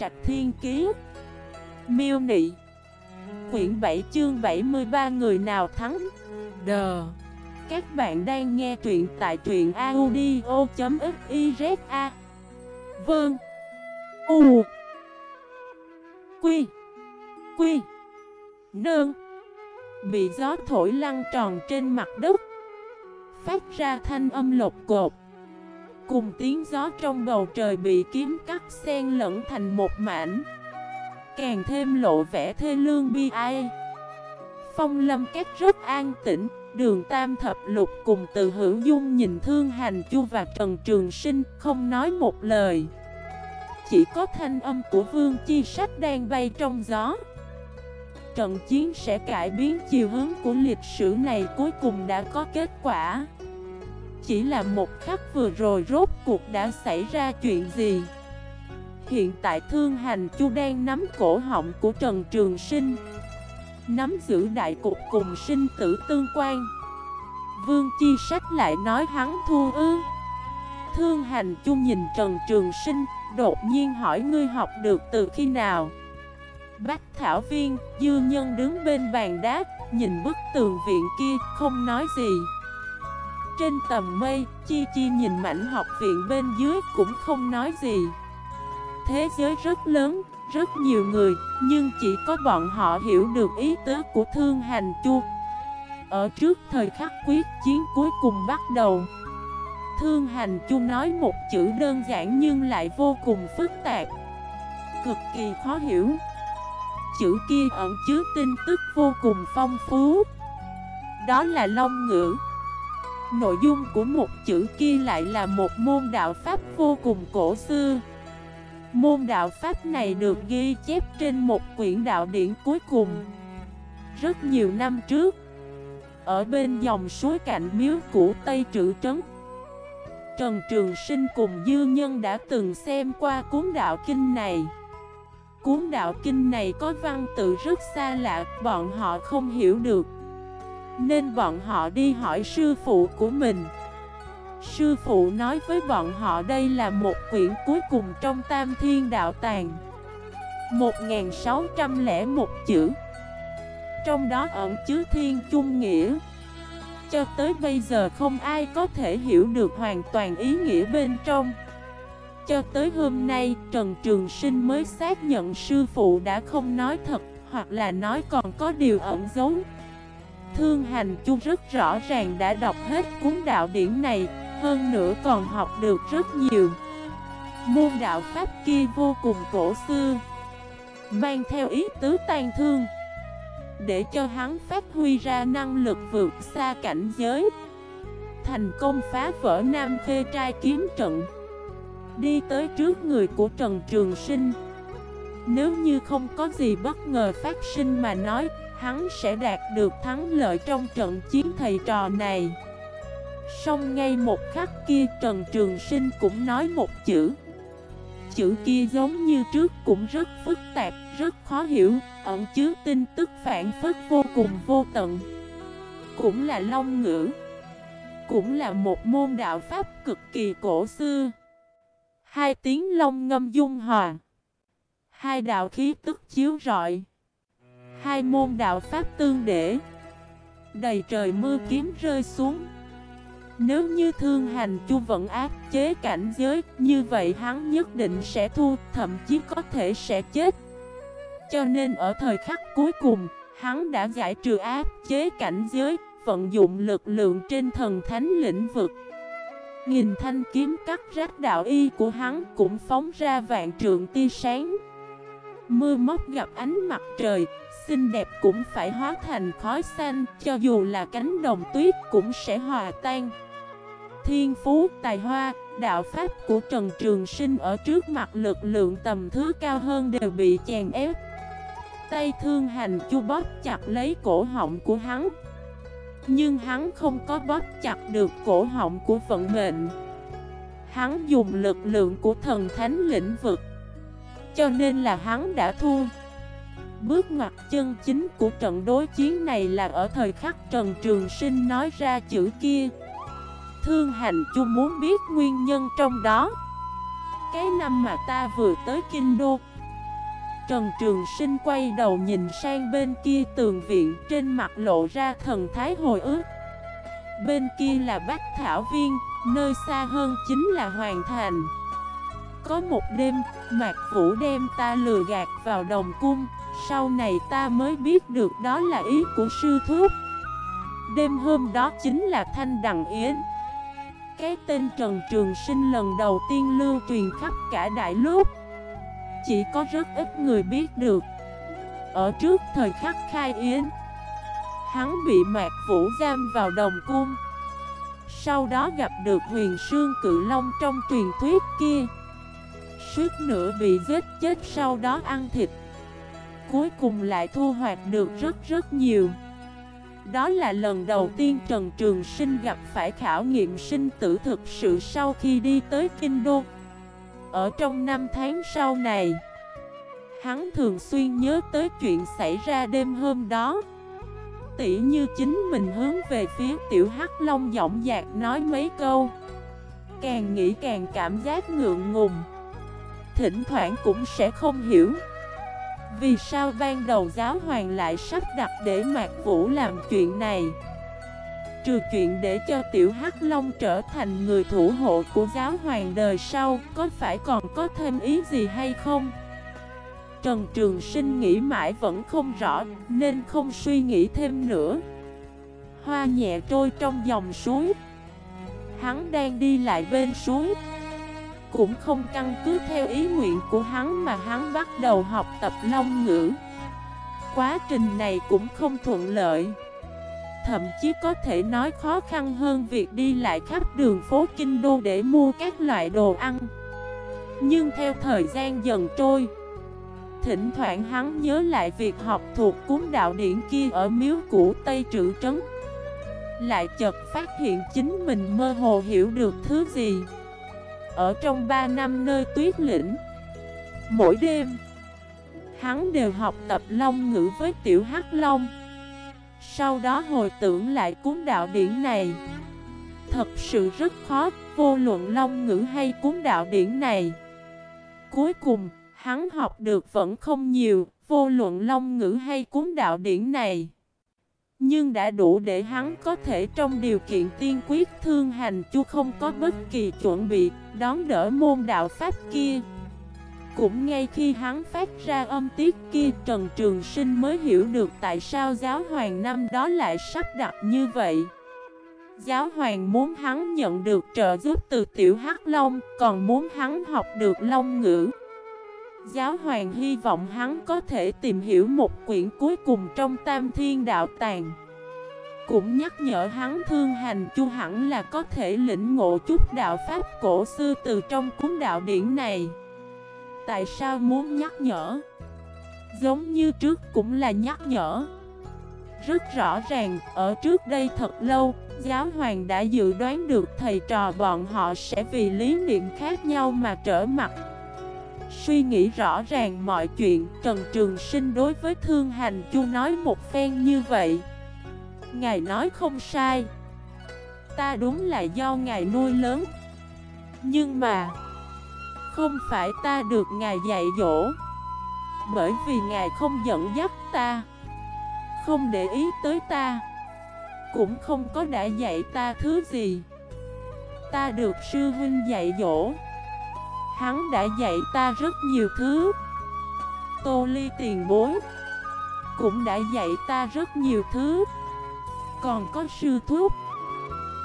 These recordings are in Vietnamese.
Trạch Thiên Kiế Miêu Nị. Quyển 7 chương 73 người nào thắng? Đờ Các bạn đang nghe truyện tại truyện audio.xyz Vâng. U. Quy. Quy. Nương Bị gió thổi lăn tròn trên mặt đất. Phát ra thanh âm lột cột. Cùng tiếng gió trong bầu trời bị kiếm cắt xen lẫn thành một mảnh. Càng thêm lộ vẻ thê lương bi ai. Phong lâm các rất an tĩnh, Đường Tam Thập Lục cùng từ hữu dung nhìn Thương Hành Chu và Trần Trường Sinh không nói một lời. Chỉ có thanh âm của Vương Chi Sách đang bay trong gió. Trận chiến sẽ cải biến chiều hướng của lịch sử này cuối cùng đã có kết quả. Chỉ là một khắc vừa rồi rốt cuộc đã xảy ra chuyện gì? Hiện tại Thương Hành Chu đang nắm cổ họng của Trần Trường Sinh. Nắm giữ đại cục cùng sinh tử tương quan. Vương Chi Sách lại nói hắn thua ư? Thương Hành Chu nhìn Trần Trường Sinh Đột nhiên hỏi ngươi học được từ khi nào? Bách Thảo Viên, Dư Nhân đứng bên bàn đá Nhìn bức tường viện kia, không nói gì. Trên tầm mây, Chi Chi nhìn mảnh học viện bên dưới cũng không nói gì. Thế giới rất lớn, rất nhiều người Nhưng chỉ có bọn họ hiểu được ý tứ của Thương Hành Chu. Ở trước thời khắc quyết chiến cuối cùng bắt đầu Thương Hành Chu nói một chữ đơn giản nhưng lại vô cùng phức tạp. Cực kỳ khó hiểu. Chữ kia ẩn chứa tin tức vô cùng phong phú. Đó là Long ngữ. Nội dung của một chữ kia lại là một môn đạo pháp vô cùng cổ xưa. Môn đạo pháp này được ghi chép trên một quyển đạo điển cuối cùng. Rất nhiều năm trước Ở bên dòng suối cạnh miếu cũ Tây Trữ Trấn Trần Trường Sinh cùng Dư Nhân đã từng xem qua cuốn đạo kinh này. Cuốn đạo kinh này có văn tự rất xa lạ, bọn họ không hiểu được. Nên bọn họ đi hỏi sư phụ của mình. Sư phụ nói với bọn họ đây là một quyển cuối cùng trong Tam Thiên Đạo Tàng. 1601 chữ. Trong đó ẩn chứa thiên chung nghĩa. Cho tới bây giờ không ai có thể hiểu được hoàn toàn ý nghĩa bên trong. Cho tới hôm nay, Trần Trường Sinh mới xác nhận sư phụ đã không nói thật, Hoặc là nói còn có điều ẩn giấu. Thương Hành Chu rất rõ ràng đã đọc hết cuốn đạo điển này, hơn nữa còn học được rất nhiều. Môn đạo Pháp kia vô cùng cổ xưa, Mang theo ý tứ tan thương. Để cho hắn phát huy ra năng lực vượt xa cảnh giới, Thành công phá vỡ Nam Khê trai kiếm trận. Đi tới trước người của Trần Trường Sinh. Nếu như không có gì bất ngờ phát sinh mà nói Hắn sẽ đạt được thắng lợi trong trận chiến thầy trò này. Xong ngay một khắc kia Trần Trường Sinh cũng nói một chữ. Chữ kia giống như trước cũng rất phức tạp, rất khó hiểu Ẩn chứa tin tức phản phức vô cùng vô tận. Cũng là long ngữ. Cũng là một môn đạo pháp cực kỳ cổ xưa. Hai tiếng long ngâm dung hòa. Hai đạo khí tức chiếu rọi. Hai môn đạo pháp tương để. Đầy trời mưa kiếm rơi xuống. Nếu như thương hành chu vẫn áp chế cảnh giới, Như vậy hắn nhất định sẽ thua Thậm chí có thể sẽ chết. Cho nên ở thời khắc cuối cùng, Hắn đã giải trừ áp chế cảnh giới, Vận dụng lực lượng trên thần thánh lĩnh vực. Nghìn thanh kiếm cắt rách đạo y của hắn Cũng phóng ra vạn trượng tia sáng. Mưa móc gặp ánh mặt trời Xinh đẹp cũng phải hóa thành khói xanh Cho dù là cánh đồng tuyết cũng sẽ hòa tan thiên phú, tài hoa, đạo pháp của Trần Trường Sinh ở trước mặt lực lượng tầm thứ cao hơn đều bị chèn ép. Tay thương hành chu bóp chặt lấy cổ họng của hắn. Nhưng hắn không có bóp chặt được cổ họng của vận mệnh. Hắn dùng lực lượng của thần thánh lĩnh vực. Cho nên là hắn đã thua. Bước ngoặt chân chính của trận đối chiến này là ở thời khắc Trần Trường Sinh nói ra chữ kia. Thương hành chu muốn biết nguyên nhân trong đó Cái năm mà ta vừa tới Kinh Đô Trần Trường Sinh quay đầu nhìn sang bên kia tường viện trên mặt lộ ra thần thái hồi ức Bên kia là Bách Thảo Viên, nơi xa hơn chính là Hoàng Thành có một đêm, Mạc Vũ đem ta lừa gạt vào đồng cung. Sau này ta mới biết được đó là ý của sư thúc. Đêm hôm đó chính là Thanh Đằng Yến. Cái tên Trần Trường Sinh lần đầu tiên lưu truyền khắp cả đại lúc Chỉ có rất ít người biết được. Ở trước thời khắc khai yến Hắn bị Mạc Vũ giam vào đồng cung. Sau đó gặp được huyền sương cự long trong truyền thuyết kia. Suốt nửa bị giết chết sau đó ăn thịt. Cuối cùng lại thu hoạch được rất rất nhiều. Đó là lần đầu tiên Trần Trường Sinh gặp phải khảo nghiệm sinh tử thực sự sau khi đi tới Kinh Đô. Ở trong năm tháng sau này, Hắn thường xuyên nhớ tới chuyện xảy ra đêm hôm đó. Tỉ như chính mình hướng về phía tiểu hắc long giọng dạc nói mấy câu. Càng nghĩ càng cảm giác ngượng ngùng. Thỉnh thoảng cũng sẽ không hiểu. Vì sao ban đầu giáo hoàng lại sắp đặt để Mạc Vũ làm chuyện này? Trừ chuyện để cho tiểu hắc long trở thành người thủ hộ của giáo hoàng đời sau, Có phải còn có thêm ý gì hay không? Trần Trường Sinh nghĩ mãi vẫn không rõ, Nên không suy nghĩ thêm nữa. Hoa nhẹ trôi trong dòng suối. Hắn đang đi lại bên suối. Cũng không căn cứ theo ý nguyện của hắn Mà hắn bắt đầu học tập long ngữ. Quá trình này cũng không thuận lợi. Thậm chí có thể nói khó khăn hơn việc đi lại khắp đường phố Kinh Đô để mua các loại đồ ăn. Nhưng theo thời gian dần trôi, Thỉnh thoảng hắn nhớ lại việc học thuộc cuốn đạo điển kia ở miếu cũ Tây Trữ Trấn. Lại chợt phát hiện chính mình mơ hồ hiểu được thứ gì. Ở trong 3 năm nơi tuyết lĩnh. Mỗi đêm Hắn đều học tập long ngữ với tiểu hắc long. Sau đó hồi tưởng lại cuốn đạo điển này Thật sự rất khó Vô luận long ngữ hay cuốn đạo điển này. Cuối cùng Hắn học được vẫn không nhiều, vô luận long ngữ hay cuốn đạo điển này. Nhưng đã đủ để hắn có thể trong điều kiện tiên quyết thương hành chu không có bất kỳ chuẩn bị đón đỡ môn đạo pháp kia. Cũng ngay khi hắn phát ra âm tiết kia Trần Trường Sinh mới hiểu được tại sao giáo hoàng năm đó lại sắp đặt như vậy. Giáo hoàng muốn hắn nhận được trợ giúp từ tiểu hắc long, còn muốn hắn học được long ngữ. Giáo hoàng hy vọng hắn có thể tìm hiểu một quyển cuối cùng trong Tam Thiên Đạo Tàng. Cũng nhắc nhở hắn thương hành chu hẳn là có thể lĩnh ngộ chút đạo pháp cổ xưa từ trong cuốn đạo điển này. Tại sao muốn nhắc nhở? Giống như trước cũng là nhắc nhở. Rất rõ ràng, ở trước đây thật lâu, giáo hoàng đã dự đoán được thầy trò bọn họ sẽ vì lý niệm khác nhau mà trở mặt. Suy nghĩ rõ ràng mọi chuyện, Trần Trường Sinh đối với Thương Hành Chu nói một phen như vậy. Ngài nói không sai. Ta đúng là do Ngài nuôi lớn. Nhưng mà, Không phải ta được Ngài dạy dỗ. Bởi vì Ngài không dẫn dắt ta, Không để ý tới ta, Cũng không có đã dạy ta thứ gì. Ta được sư huynh dạy dỗ. Hắn đã dạy ta rất nhiều thứ. Tô Ly tiền bối Cũng đã dạy ta rất nhiều thứ. Còn có sư thúc,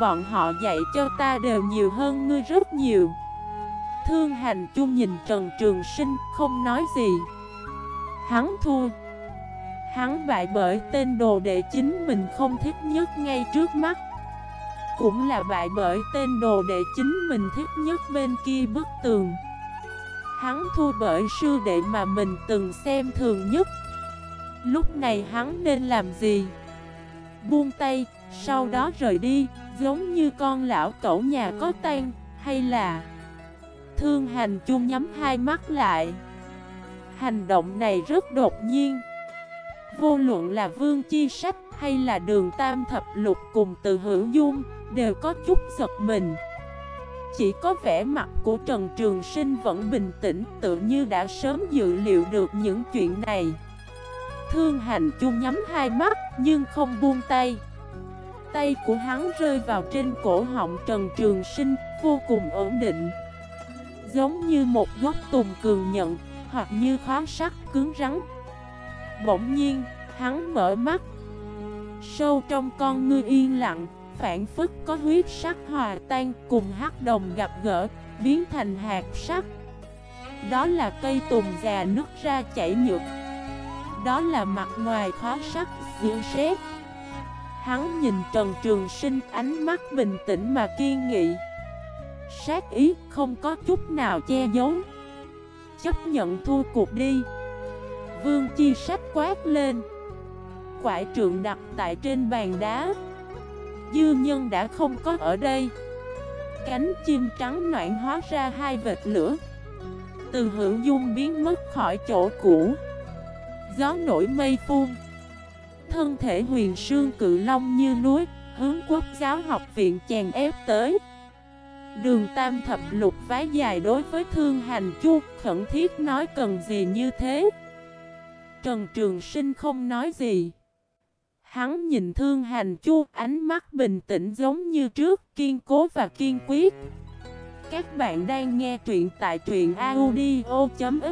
Bọn họ dạy cho ta đều nhiều hơn ngươi rất nhiều. Thương hành chung nhìn Trần Trường Sinh không nói gì. Hắn thua. Hắn bại bởi tên đồ đệ chính mình không thích nhất ngay trước mắt cũng là bại bởi tên đồ đệ chính mình thích nhất bên kia bức tường. Hắn thua bởi sư đệ mà mình từng xem thường nhất. Lúc này hắn nên làm gì? Buông tay, sau đó rời đi Giống như con lão cẩu nhà có tan Hay là? Thương hành chung nhắm hai mắt lại. Hành động này rất đột nhiên. Vô luận là vương chi sách hay là đường tam thập lục cùng từ hữu dung Đều có chút giật mình. Chỉ có vẻ mặt của Trần Trường Sinh vẫn bình tĩnh tự như đã sớm dự liệu được những chuyện này. Thương hành chung nhắm hai mắt nhưng không buông tay. Tay của hắn rơi vào trên cổ họng Trần Trường Sinh vô cùng ổn định. Giống như một gốc tùng cường nhận Hoặc như khóa sắt cứng rắn. Bỗng nhiên, hắn mở mắt. Sâu trong con ngươi yên lặng Phản phức có huyết sắc hòa tan cùng hắc đồng gặp gỡ, Biến thành hạt sắc. Đó là cây tùng già nứt ra chảy nhược. Đó là mặt ngoài khó sắc dịu xét. Hắn nhìn Trần Trường Sinh ánh mắt bình tĩnh mà kiên nghị. Sát ý không có chút nào che giấu. Chấp nhận thua cuộc đi. Vương Chi sách quát lên. Quải trượng đặt tại trên bàn đá. Dư nhân đã không có ở đây. Cánh chim trắng noạn hóa ra hai vệt lửa. Từ hữu dung biến mất khỏi chỗ cũ. Gió nổi mây phun. Thân thể huyền sương cự long như núi, Hướng quốc giáo học viện chèn ép tới. Đường tam thập lục vái dài đối với thương hành chu, Khẩn thiết nói cần gì như thế. Trần Trường Sinh không nói gì. Hắn nhìn thương hành chu, ánh mắt bình tĩnh giống như trước, Kiên cố và kiên quyết. Các bạn đang nghe truyện tại truyện audio.fif